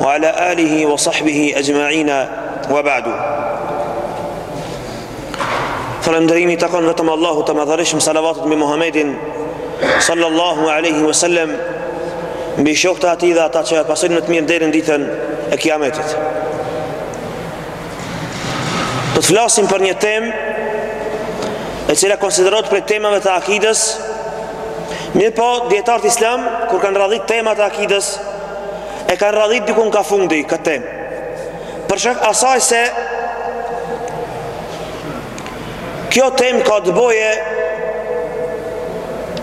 wa ala alihi wa sahbihi ajma'ina wa ba'du Falënderimi i takon vetëm Allahut të madhërishëm salavatet mbi Muhammedin sallallahu aleyhi wa sallam mbi shokët e atij dhe ata që e pasojnë me të mirë deri në ditën e kiametit Do të flasim për një temë e cila konsiderohet prej temave të akides mirëpo dijetarët islam kur kanë radhit temat e akides e kanë radhit dikun ka fundi këtë temë për shkak asaj se kjo temë ka të boje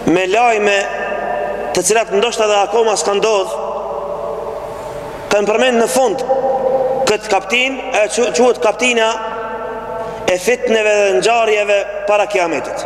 me lajme të cilat ndoshta dhe akoma s'ka ndodh kanë përmend në fund këtë kaptinë e quhet kaptina e fitneve dhe ngjarjeve para kiametit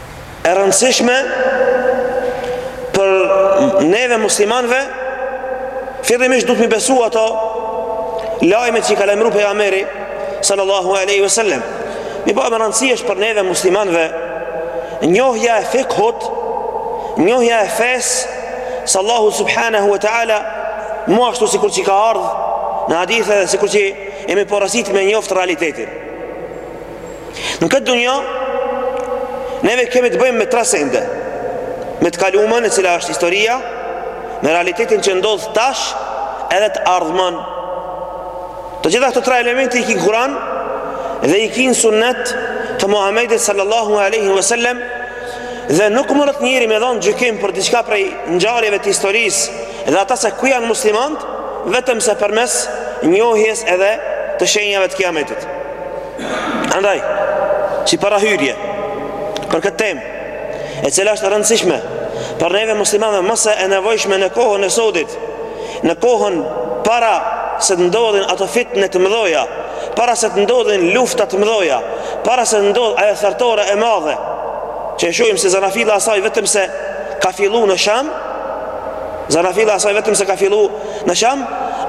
e rëndësishme për neve muslimanve fillimisht duhet me i besu ato lajme që i ka lajmëru pejgamberi sallallahu aleyhi vesellem mirëpo e me rëndësi është për neve muslimanve njohja e fikhut njohja e fesë së Allahut subhanahu wa ta'ala mu ashtu sikur që ka ardh në hadithe dhe sikur që jemi porosit me njoft realitetin Në këtë dunja, neve kemi të bëjmë me tre sende. Me të kalumen, e cila është historia, me realitetin që ndodh tash, edhe të ardhmen. Të gjitha këto tre elemente i ki në Kuran, dhe i ki në sunnet të Muhammedit sallallahu aleyhi wa sallem, dhe nuk mundet njeri me dhanë gjykim për diçka prej ngjarjeve të historisë, dhe ata se ku janë muslimanët, vetëm se përmes njohjes edhe të shenjave të kiametit. Andaj, si parahyrje, për këtë temë, e cila është e rëndësishme, për neve muslimanve më se e nevojshme në kohën e sodit, në kohën para se të ndodhin ato fitne të mëdha, para se të ndodhin lufta të mëdha, para se të ndodhë ajo thertore e madhe, që e shohim se zanafilla asaj vetëm se ka filluar në Sham, zanafilla asaj vetëm se ka filluar në Sham,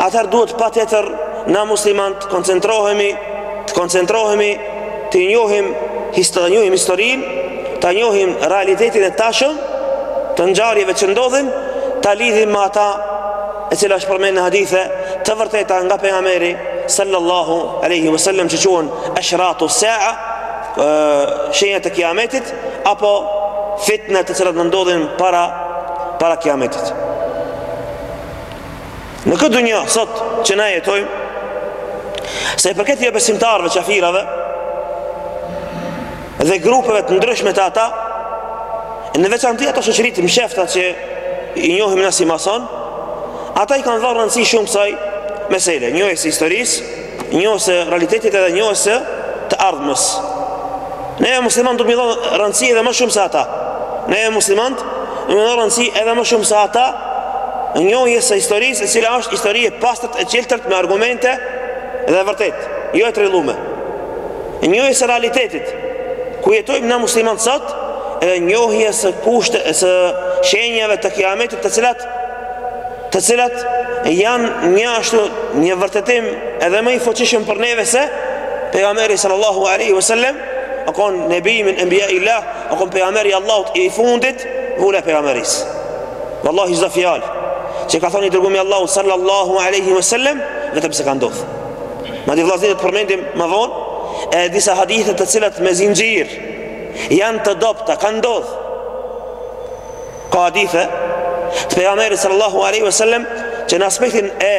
atëherë duhet patjetër Na muslimanët të koncentrohemi, të koncentrohemi të njohim historinë, njohim historinë, ta njohim realitetin e tashëm të ngjarjeve që ndodhin, ta lidhim me ata e cila është përmend në hadithe të vërteta nga pejgamberi sallallahu alaihi wasallam që quhen eshratu sa'a shenjat e kiametit apo fitne të cilat ndodhin para para kiametit. Në këtë dunja, sot, që na jetojmë, sa i përket jobesimtarëve, qafirave, dhe grupeve të ndryshme te ata, në veçanti ato shoqëritë e mshefta që i njohim na si masonë, ata i kanë dhanë rëndësi shumë kësaj mesele, njohjes së historisë, Njohjes së realitetit edhe njohjes së të ardhmes. Ne muslimanët du' me i dhon rëndësi edhe më shumë se ata. Ne muslimanët du' me i dhon rëndësi edhe më shumë se ata njohjes së historisë e cila është histori e pastër e qiltërt me argumente dhe e vërtetë, jo e trillume. Njohjes së realitetit, ku jetojmë na muslimanët sot, edhe njohjes së kushte, së shenjave të kiametit të cilat të cilat janë një ashtu një vërtetim edhe më i fuqishëm për neve se pejgamberi sallallahu alaihi wasallam o kon nebijun min enbijailah o kon pejgamber i Allahut i fundit vula e pejgamberisë wallahi çdo fjalë që ka thon i dërgumi i Allahut sallallahu alaihi wasallam vetëm se ka ndodh madje vllazni t'i përmendim më vonë edhe disa hadithe të cilat me zinxhir janë të dobta kanë ndodh Ka hadithe të pejgamberit sallallahu alaihi wasallam që në aspektin e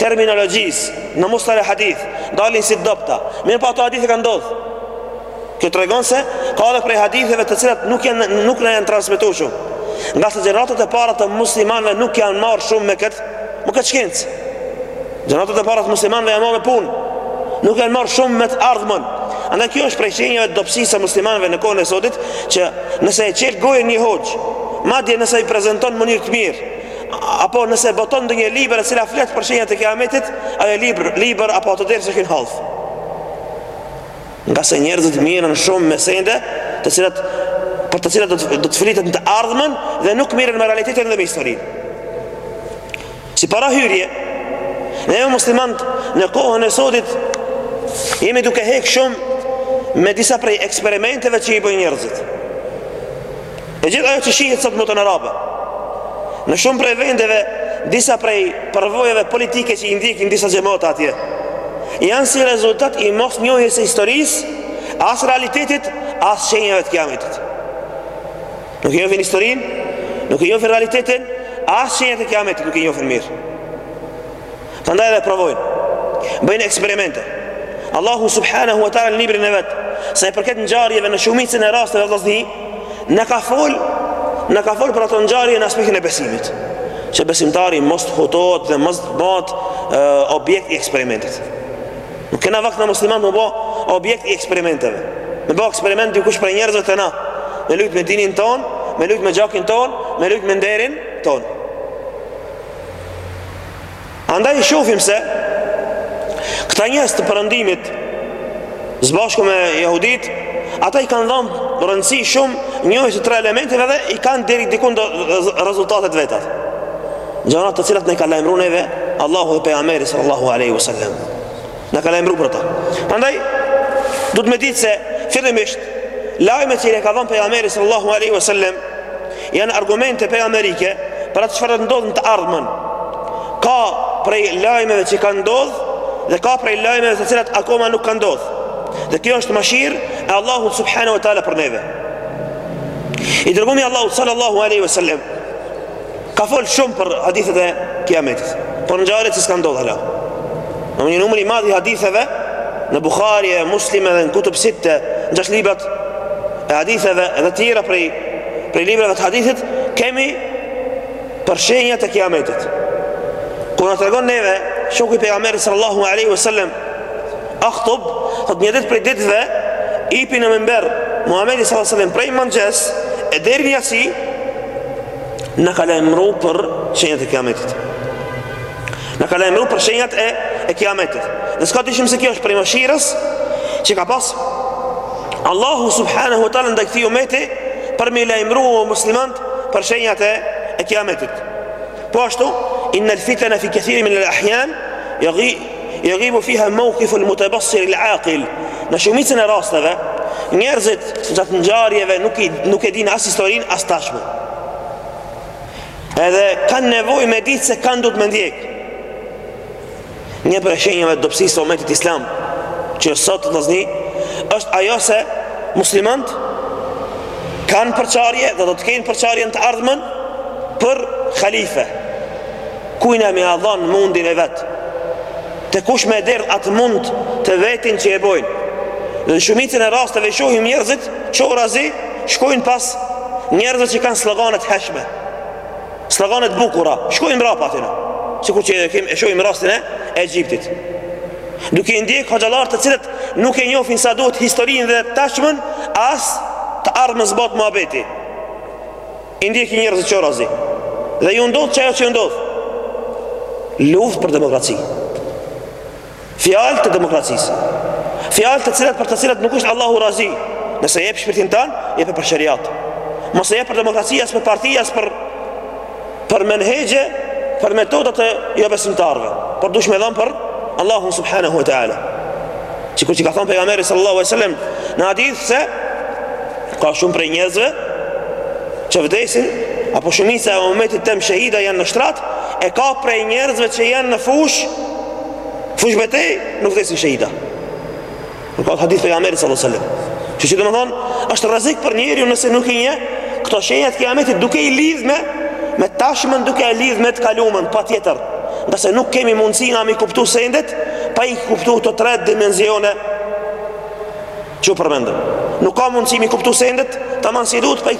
terminologjisë në mustalah hadith dalin si të dobta. Mirëpo po ato hadithe kanë ndodh. Kjo tregon se ka edhe prej haditheve të cilat nuk janë nuk na janë transmetu shumë. Ngase gjeneratat e para të muslimanëve nuk janë marrë shumë me këtë, me këtë shkencë. Gjeneratat e para të muslimanëve janë marrë me punë. Nuk janë marrë shumë me të ardhmen. Andaj kjo është prej shenjave të dobësisë së muslimanëve në kohën e sodit, që nëse e çel gojën një hoxhë, madje nëse i prezenton në mënyrë të mirë, apo nëse boton ndonjë libër e cila flet për shenjat e kiametit, ai libër, libër apo ato derse shkojnë hallvë. Ngase njerëzit mirren shumë me sende, të cilat për të cilat do të, do të flitet në të ardhmen dhe nuk mirren me realitetin dhe me historinë. Si parahyrje, ne muslimanët në kohën e sodit jemi duke hek shumë me disa prej eksperimenteve që i bëjnë njerëzit. E gjithë ajo që shihet sot në botën arabe, në shumë prej vendeve, disa prej përvojave politike që i ndjekin disa xhemate atje, janë si rezultat i mosnjohjes së historisë, as realitetit, as shenjave të kiametit. Nuk e njofin historinë, nuk e njofin realitetin, as shenjat e kiametit nuk i njofin mirë. Prandaj edhe provojnë, bëjnë eksperimente. Allahu subhanahu wa ta'ala në librin e vet, sa i përket ngjarjeve në shumicën e rasteve vllazni, na ka fol, na ka fol për ato ngjarje në aspektin e besimit. Që besimtari mos të hutohet dhe mos të bahet objekt i eksperimentit. Nuk kena vakt ne muslimant me u bo objekt i eksperimenteve. Me bo eksperiment dikush prej njerëzve te na. Me lujt me dinin tonë, me lujt me gjakin tonë, me lujt me nderin tonë. Andaj i shofim se këta njerëz të perëndimit së bashku me jahudit, ata i kanë dhanë rëndësi shumë njohjes të tre elementeve dhe i kanë deri dikund edhe rezultatet e veta. Gjanat të cilat na ka lajmru neve, Allahu dhe Pejgamberi sallallahu aleyhi wa sallam. Na ka lajmëru për ta Andaj Duhet me ditë se Fillimisht Lajmet që i ka dhënë Pejgamberi sallallahu aleyhi wa sallem Janë argumente pejgamberike Për atë çfarë do të ndodhë në të ardhmen Ka prej lajmeve që kanë ndodhë Dhe ka prej lajmeve të cilat akoma nuk ka ndodhë Dhe kjo është mëshirë E Allahut subhanahu wa ta'ala për neve I dërgumi i Allahut sallallahu aleyhi wa sallem Ka fol shumë për hadithet e kiametit Për ngjarjet që s'kanë ndodhë hala Në një numër i madh i haditheve Në Bukhari e Muslim edhe në Kutub Sitte në Gjashtë librat e haditheve edhe tjera prej, prej librave të hadithit Kemi për shenjat e kiametit Kur na tregon neve Shoku i Pejgamberit sallallahu aleyhi vësallem Akhtub Thotë një ditë prej ditëve Hipi në mimber Muhammedi sallallahu aleyhi vësallem Prej mëngjes E deri n'jaci Na ka lajmëru për shenjat e kiametit Na ka lajmëru për shenjat e, e kiametit Dhe s'ka dyshim se kjo është prej mëshirës Që ka pas Allahu subhanahu wa ta'la ndaj këtij umeti Për me i lajmëru muslimant Për shenjat e, e kiametit Po ashtu Inna l'fitana fi kethirin min l'ahjan Jeghi Jeghibu fiha mawqifu al-mutabassir al-aqil. Në shumicën e rasteve, njerëzit gjatë ngjarjeve nuk i nuk e dinë as historinë as tashmën. Edhe kanë nevojë me ditë se kënd duhet me ndjek. Një prej shenjave të dobësisë së umetit islam, që sot të zni, është ajo se muslimant kanë përçarje dhe do të kenë përçarje në të ardhmen për khalife. Kujna me ia dhon mundin e vet Te kush me e derdh atë mund të vetin që e bojnë Dhe në shumicën e rasteve i shohim njerëzit qorrazi shkojnë pas njerëzve që kanë slogane të hijshme Slogane të bukura, shkojnë mrapa atyne Sikur që e, kem, e shohim rastin e Egjiptit Duke i ndjek hoxhallarë të cilët nuk e njofin sa duhet historinë dhe tashmën As të ardhmen s'bahet muhabeti I ndjeki njerëzit qorrazi. Dhe ju ndodh qajo që ju ndodh. Luftë për demokraci. Fjalë të demokracisë. Fjalë të cilat për të cilat nuk është Allahu razi. Nëse jep shpirtin tan, jepe për sheriat. Mos e jep për demokraci as për parti as për për menhexhe, për metoda të jo besimtarëve. Por dush me e dhan për Allahu subhanahu wa taala. Sikur që ka thon pejgamberi sallallahu alaihi wasallam në hadith se ka shumë prej njerëzve që vdesin apo shumica e umetit tem shahida janë në shtrat e ka prej njerëzve që janë në fush fush betej nuk vdesin shahida kur ka hadith pejgamberi sallallahu alaihi wasallam që domethonë është rrezik për njeriu nëse nuk i njeh këto shenja t kiametit duke i lidh me me tashmën duke i lidh me të kalumen patjetër Nëse nuk kemi mundësi na m'i kuptu sendet, pa i kuptu kto tre dimenzione që u përmendën. Nuk ka mundësi m'i kuptu sendet, taman si duhet, pa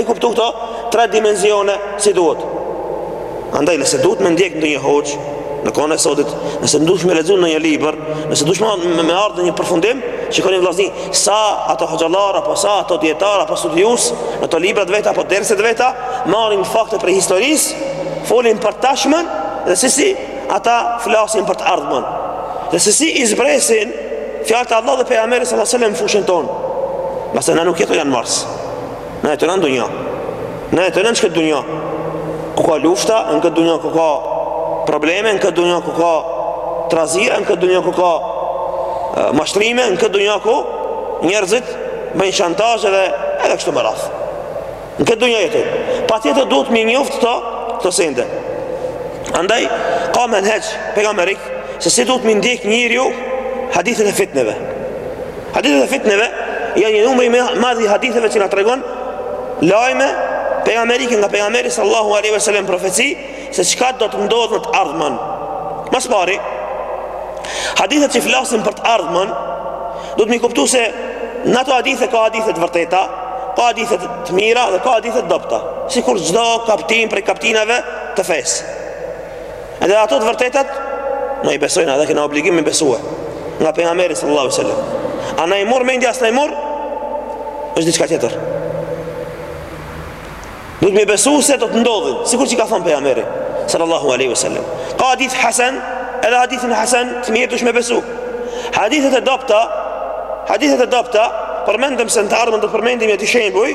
i kuptu këto tre dimenzione si duhet. Andaj, nëse duhet me ndjekë ndonjë hoxhë, në kohën e sotit, nëse dush me lexu ndonjë libër, nëse dush me, me ardhë në një përfundim, që kone vlasni, sa ato hoxhallarë, apo sa ato dijetarë, apo studius, në to librat e veta, apo derset e veta, marrin fakte prej historisë, folin për tashmën dhe se si ata flasin për të ardhmen. Dhe se si i zbresin fjalët e Allahut dhe pejgamberit sallallahu alajhi wasallam në fushën tonë. Masi na nuk jetojnë në Mars. Na jetojmë në dunja. Na jetojmë në qët dunja. Ku ka lufta, në këtë dunja ku ka probleme, në këtë dunja ku ka trazira, në këtë dunja ku ka mashtrime, në këtë dunja ku njerëzit bëjnë shantazhe dhe edhe kështu me radhë. Në këtë dunja jetu, patjetër duhet m'i njoft këto, këto sende. Andaj, ka menhexh pejgamberik se si duhet me ndjekë njeriu hadithet e fitneve. Hadithet e fitneve, janë një numër i madh i haditheve që na tregon, lajme pejgamberike nga pejgamberi sallallahu aleyhi ve sellem profeci, Se çka do të ndodhë në të ardhmen Ma s'pari Hadithet që flasin për të ardhmen Duhet m'i kuptu se Në ato hadithe ka hadithe t'vërteta Ka hadithe të mira dhe ka hadithe t'dobta Sikur çdo kaptinë prej kaptinave të fesë Edhe ato të vërtetat Na i besojmë edhe kena obligim m'i besue Nga pejgamberi sallallahu sallam A na i murr mendja a s'na i murr është diçka tjetër Duhet me besu se do të ndodhin, sikur që ka thon pejgamberi sallallahu alaihi wasallam. Ka hadith Hasan, edhe hadithin Hasan të mirë duhet me besu. Hadithet e dobta, hadithet e dobta, përmendëm se në të ardhmen do të përmendim një dy shembuj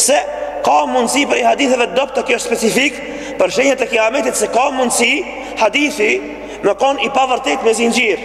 se ka mundësi prej haditheve të dobta kjo specifikë për shenjat e kiametit se ka mundësi hadithi me kon i pavërtetë me zinxhir.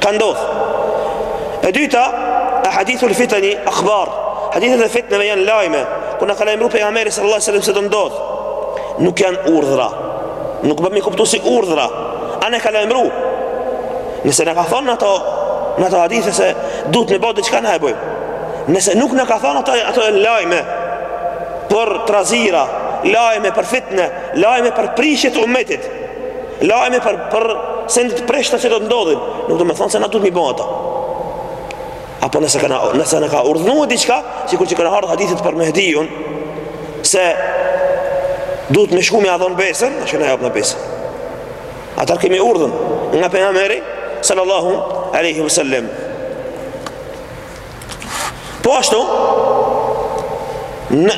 Ka ndodh. E dyta, ehadithul fitani, akhbar. Hadithet e fitneve janë lajme. Kur na ka lajmru pejgamberi sallallahu alaihi wasallam se do ndodh. Nuk janë urdhra. Nuk bën m'i kuptu si urdhra. Ai na ka lajmru. Nëse na ka thonë në ato, në ato hadithe se duhet me bo diçka na e bëjmë. Nëse nuk na ka thonë ato, ato janë lajme për trazira, lajme për fitne, lajme për prishje t'umetit, Lajme për, për sende të prishta që do të ndodhin, nuk do me thonë se na duhet mi bo ato. Apo nëse, ka na, nëse na ka urdhnu diçka, sikur që kanë ardhë hadithet për Mehdiun, se duhet me shku me ia dhon besën, është këna japë në besën. Atëherë kemi urdhën nga pejgamberi, sallallahu aleyhi vësallem. Po ashtu,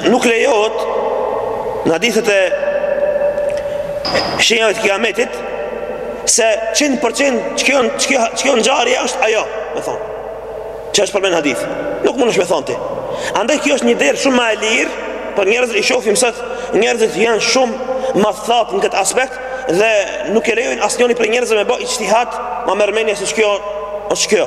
nuk lejohet në hadithet e shenjave të kiametit se 100% ç'kjo ngjarja është ajo, me thonë, që është përmend n'hadith. Nuk mundesh me thonë ti. Andaj kjo është një derë shumë ma e lirë, por njerëzit i shofim sot njerëzit janë shumë ma thatë në këtë aspekt dhe nuk e lejojnë asnjëni prej njerëzve me bo ixhtihad ma merr mendja se ç'kjo është ç'kjo.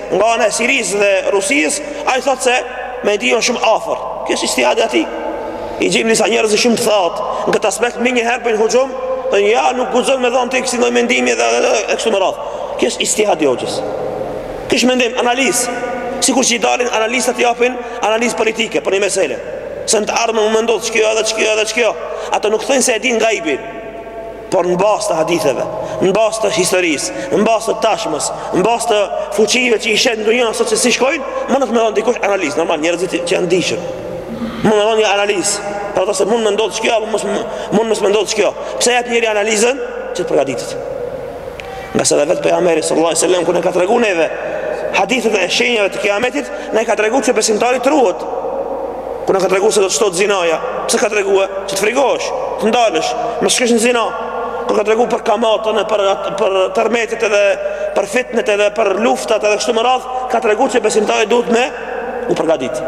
Nga ana e Sirisë dhe Rusisë, ai thotë se Mehdiu është shumë afër. Kjo është ixhtihadi i tij. I gjejmë disa njerëz shumë të thatë, në këtë aspekt menjëherë bëjnë huxhum, po ja nuk guxon me dhon tek si ndonjë mendim edhe kështu me radhë. Kjo është ixhtihadi i hoxhës. Kjo është mendim, analizë, sikur që i dalin analistat japin analizë politike për një mesele. Se në të ardhme mun me ndodh ç'kjo edhe ç'kjo edhe ç'kjo. Ato nuk thonë se e din gajbin. por në bazë të haditheve, në bazë të historisë, në bazë të tashmës, në bazë të fuqive që i sheh në dunja sot se si shkojnë, mundet me dhënë dikush analizë, normal njerëzit që janë të dijshëm, mun me dhënë një analizë, për ato se mund me ndodhë ç'kjo, apo mund me ndodhë ç'kjo, pse e jep njeri analizën që të përgatitet. Ngase edhe vetë pejgamberi sallallahu alaihi wasallam kur ne ka tregu neve hadithet e shenjave të kiametit, ne ka tregu që besimtari t'ruhet. Kur ne ka tregu se do të shtohet zinaja, pse ka tregu? Që të frigohesh, të ndalesh, mos shkosh në zina. Kur ka tregu për kamatën, për për tërmetet edhe për fitnet edhe për luftat edhe kështu me radh, ka tregu që besimtari duhet me u përgatit.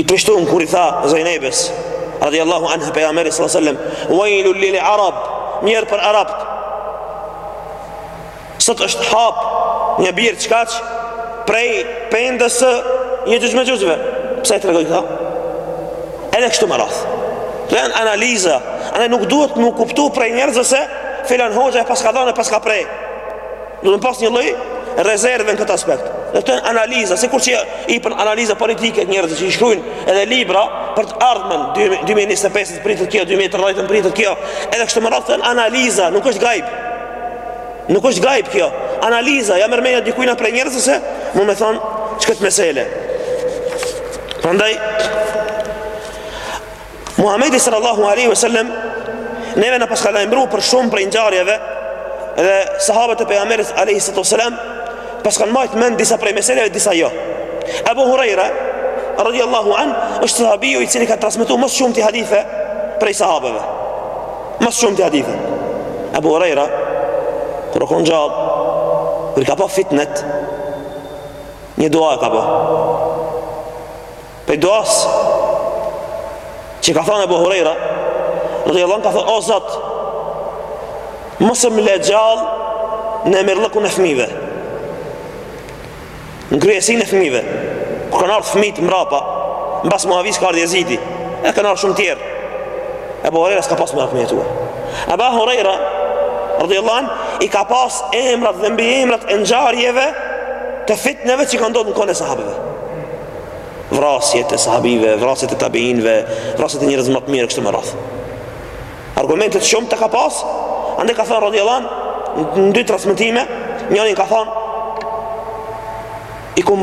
I trishtun kur i tha Zejnebes, radiallahu anha pejgamberi sallallahu alaihi wasallam, "Wailun lil arab", mjer për arabt. Sot është hap një birë qikaq prej pendës së Jexhuxh Mexhuxhve. Pse e tregoj këta? Edhe kështu me radh. Këto janë analiza, andaj nuk duhet m'u kuptu prej njerëzve se filan hoxha e paska dhanë, paska pre. Duhet me pas një lloj rezerve në këtë aspekt. Edhe thenë analiza, sikur që ipen analiza politike, njerëzit që i shkruajnë edhe libra për të ardhmen 2025 pritet kjo, 2030 pritet kjo, edhe kështu me radhë, thenë analiza, nuk është gajb. Nuk është gajb kjo. Analiza, ja merr mendja dikujna prej njerëzve se mun me thonë këtë mesele. Prandaj Muhamedi sallallahu alaihi wasallam neve na paska lajmëru për shumë prej ngjarjeve dhe sahabët e pejgamberit alaihi salatu wasallam paskan mbajt mend disa prej meseleve disa jo. Abu Huraira radhiyallahu an është sahabiu i cili ka transmetu më së shumti hadithe prej sahabeve. Më së shumti hadithe. Abu Huraira kur o kon gjallë, kur i ka pa fitnet një dua ka bo Prej duas që ka thënë Abu Huraira, radhiyallahu an ka thënë o Zot, mos më le gjallë në mirëllëkun e fëmijëve. Në kryesinë e fëmijëve, kur kanë ardh fëmijët mbrapa, mbas Muavis ka ardh Jezidi, e kanë ardh shumë tjerë. Abu Huraira s'ka pas më fëmijë tuaj. Abu Huraira radhiyallahu anhu i ka pas emrat dhe mbiemrat e ngjarjeve të fitneve që ka ndodh në kohën e sahabeve. vrasjet e sahabive, vrasjet e tabiinëve, vrasjet e njerëzve ma të mirë kështu me radhë. Argumente të shumta ka pas, andaj ka thënë radhiyallahu an në dy transmetime, njanin ka thënë i kum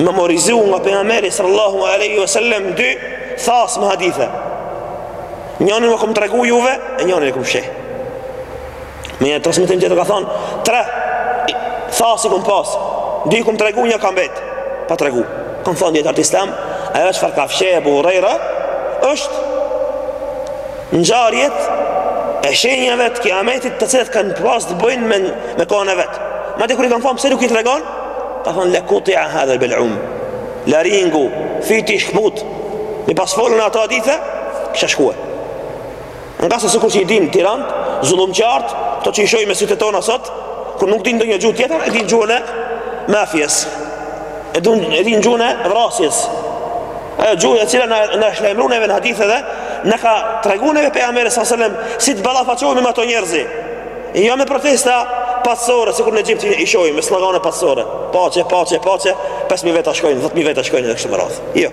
memorizu nga pejgamberi sallallahu alaihi wasallam dy thas me hadithe. Njanin u kum tregu juve, e njanin e kum fsheh. Me një transmetim tjetër ka thonë, tre thasë i kom pas, dy i kom tregu, një ka mbet pa tregu. Kanë thonë dijetarët islam, ajo çfarë ka fsheh Ebu Hurejra, është ngjarjet e shenjave të kiametit të cilat kanë pas të bëjnë me, me kohën e vet. Madje kur i kanë thonë, pse nuk i tregon? Ka thonë, le kutia hadhel bul'um, laringu, fiti shkëput, me i pas folun ato hadithe, kisha shku. Ngase sikur që i dimë tiranët, zullumqarët, këta që i shohim me sytë tona sot, kur nuk dinë ndonjë gjuhë tjetër, e dinë gjuhën e mafies, e dinë gjuhën e vrasjes, ajo gjuhë e cila na është lajmëru neve në hadithe dhe na ka tregu neve pejgamberi s.a.s. si të ballafaqohemi me ato njerëz e jo me protesta paqësore sikur në Egjipt i shohim me slogane paqësore paqe, paqe, paqe 5.000 veta shkojnë, 10.000 veta shkojnë edhe kështu me radhë jo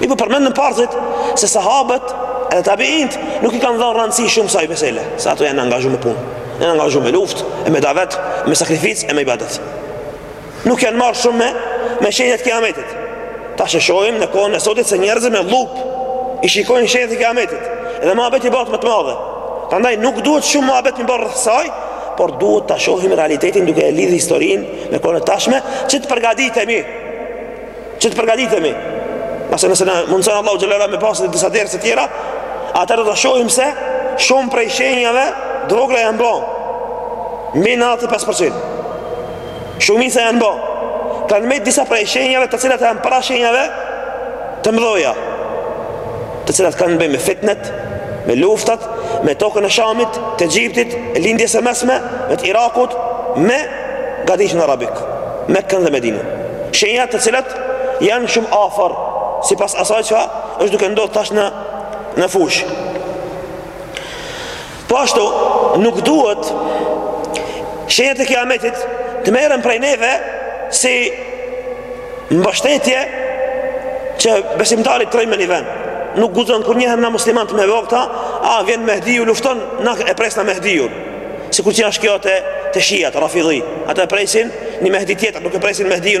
I përmendëm pak parë se sahabët edhe tabiint nuk i kanë dhënë rëndësi shumë kësaj mesele, se ato janë angazhu me punë, janë angazhu me luftë, e me davet, me sakrificë e me ibadet. Nuk janë marrë shumë me me shenjat e kiametit. Tash e shohim në kohën e sotit se njerëzit me llupë i shikojnë shenjat e kiametit. Edhe muhabet i bajnë më të madhe. Prandaj nuk duhet shumë muhabet me ba rreth saj, por duhet ta shohim realitetin duke e lidhë historinë me kohën e tashme, që të përgatitemi që të përgatitemi. Nëse nëse na mundson Allahu xheleshanuhu me pasë disa derse të tjera, atëherë do ta shohim se shumë prej shenjave të vogla janë bë. Mbi 95% Shumica janë bë. Kanë mbet disa prej shenjave të cilat janë para shenjave të mëdha. Të cilat kanë të bëjnë me fitnet, me luftat, me tokën e Shamit, të Egjiptit, Lindjes së Mesme, me të Irakut, me Gadishullin Arabik, Mekën dhe Medinën. Shenjat të cilat janë shumë afër, sipas asaj çka është duke ndodhë tash në, në fushë. Po ashtu, nuk duhet shenjat e kiametit të merren prej neve si mbështetje që besimtari të rrijë në një vend. Nuk guxon kurnjëherë një musliman të mendojë kta, a vjen Mehdiu lufton, na e presim na Mehdiu. Sikur ç'është kjo te te shiat, rafidhi. Ata e presin një Mehdi tjetër, nuk e presin Mehdiun